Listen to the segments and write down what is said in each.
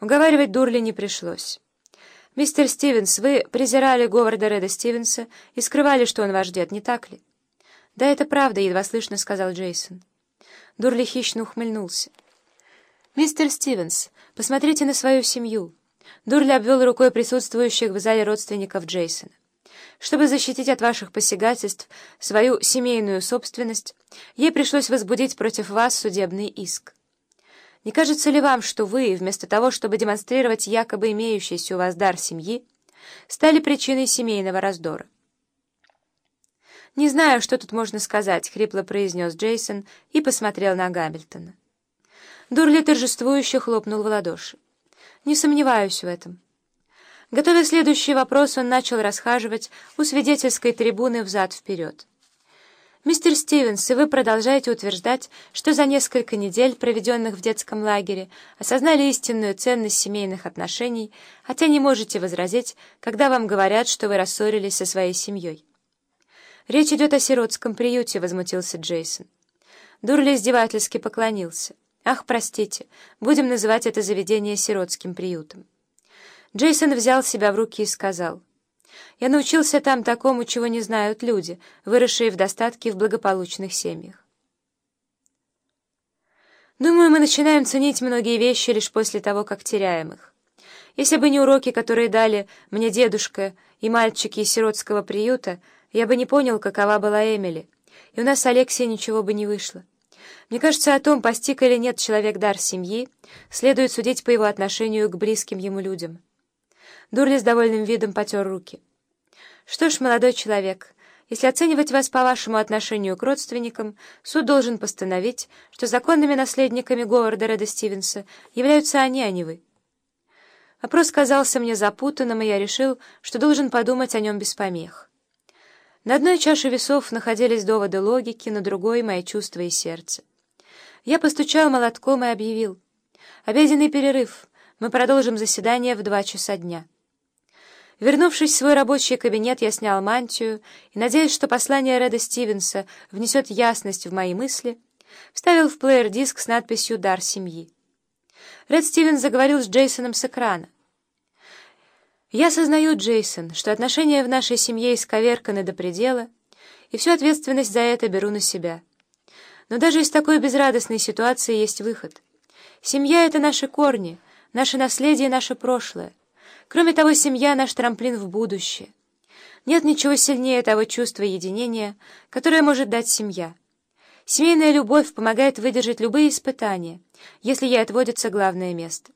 Уговаривать Дурли не пришлось. «Мистер Стивенс, вы презирали Говарда Реда Стивенса и скрывали, что он ваш дед, не так ли?» «Да, это правда», — едва слышно сказал Джейсон. Дурли хищно ухмыльнулся. «Мистер Стивенс, посмотрите на свою семью». Дурли обвел рукой присутствующих в зале родственников Джейсона. Чтобы защитить от ваших посягательств свою семейную собственность, ей пришлось возбудить против вас судебный иск. Не кажется ли вам, что вы, вместо того, чтобы демонстрировать якобы имеющийся у вас дар семьи, стали причиной семейного раздора? «Не знаю, что тут можно сказать», — хрипло произнес Джейсон и посмотрел на Гамильтона. Дурли торжествующе хлопнул в ладоши. «Не сомневаюсь в этом». Готовя следующий вопрос, он начал расхаживать у свидетельской трибуны взад-вперед. «Мистер Стивенс, и вы продолжаете утверждать, что за несколько недель, проведенных в детском лагере, осознали истинную ценность семейных отношений, хотя не можете возразить, когда вам говорят, что вы рассорились со своей семьей». «Речь идет о сиротском приюте», — возмутился Джейсон. Дурли издевательски поклонился. «Ах, простите, будем называть это заведение сиротским приютом». Джейсон взял себя в руки и сказал — я научился там такому, чего не знают люди, выросшие в достатке в благополучных семьях. Думаю, мы начинаем ценить многие вещи лишь после того, как теряем их. Если бы не уроки, которые дали мне дедушка и мальчики из сиротского приюта, я бы не понял, какова была Эмили, и у нас с Алексией ничего бы не вышло. Мне кажется, о том, постиг или нет человек дар семьи, следует судить по его отношению к близким ему людям. Дурли с довольным видом потер руки. «Что ж, молодой человек, если оценивать вас по вашему отношению к родственникам, суд должен постановить, что законными наследниками Говарда Реда Стивенса являются они, а не вы». Вопрос казался мне запутанным, и я решил, что должен подумать о нем без помех. На одной чаше весов находились доводы логики, на другой — мои чувства и сердце. Я постучал молотком и объявил. «Обеденный перерыв. Мы продолжим заседание в два часа дня». Вернувшись в свой рабочий кабинет, я снял мантию и, надеясь, что послание Реда Стивенса внесет ясность в мои мысли, вставил в плеер диск с надписью «Дар семьи». Ред Стивенс заговорил с Джейсоном с экрана. «Я сознаю, Джейсон, что отношения в нашей семье исковерканы до предела, и всю ответственность за это беру на себя. Но даже из такой безрадостной ситуации есть выход. Семья — это наши корни, наше наследие наше прошлое. Кроме того, семья — наш трамплин в будущее. Нет ничего сильнее того чувства единения, которое может дать семья. Семейная любовь помогает выдержать любые испытания, если ей отводится главное место.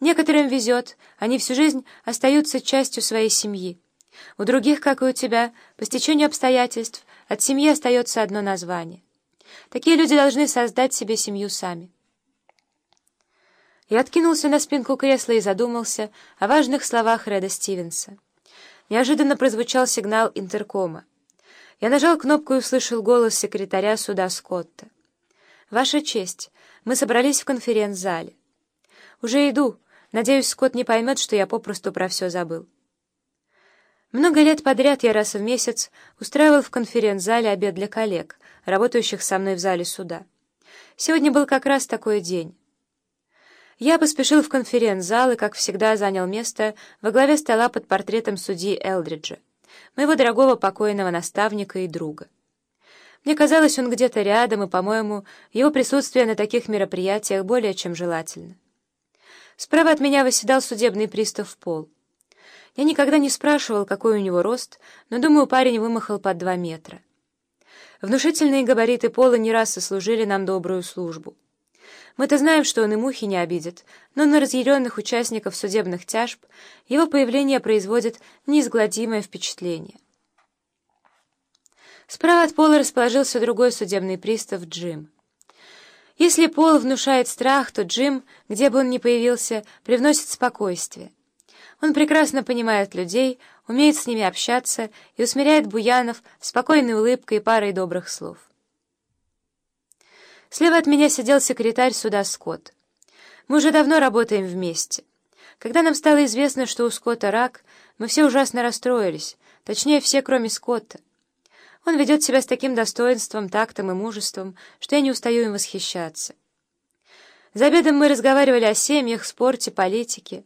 Некоторым везет, они всю жизнь остаются частью своей семьи. У других, как и у тебя, по стечению обстоятельств от семьи остается одно название. Такие люди должны создать себе семью сами. Я откинулся на спинку кресла и задумался о важных словах Реда Стивенса. Неожиданно прозвучал сигнал интеркома. Я нажал кнопку и услышал голос секретаря суда Скотта. «Ваша честь, мы собрались в конференц-зале». «Уже иду. Надеюсь, Скотт не поймет, что я попросту про все забыл». Много лет подряд я раз в месяц устраивал в конференц-зале обед для коллег, работающих со мной в зале суда. Сегодня был как раз такой день. Я поспешил в конференц-зал и, как всегда, занял место во главе стола под портретом судьи Элдриджа, моего дорогого покойного наставника и друга. Мне казалось, он где-то рядом, и, по-моему, его присутствие на таких мероприятиях более чем желательно. Справа от меня восседал судебный пристав Пол. Я никогда не спрашивал, какой у него рост, но, думаю, парень вымахал под два метра. Внушительные габариты Пола не раз сослужили нам добрую службу. Мы-то знаем, что он и мухи не обидит, но на разъяренных участников судебных тяжб его появление производит неизгладимое впечатление. Справа от Пола расположился другой судебный пристав Джим. Если Пол внушает страх, то Джим, где бы он ни появился, привносит спокойствие. Он прекрасно понимает людей, умеет с ними общаться и усмиряет буянов спокойной улыбкой и парой добрых слов. Слева от меня сидел секретарь суда Скотт. Мы уже давно работаем вместе. Когда нам стало известно, что у Скотта рак, мы все ужасно расстроились, точнее, все, кроме Скотта. Он ведет себя с таким достоинством, тактом и мужеством, что я не устаю им восхищаться. За обедом мы разговаривали о семьях, спорте, политике.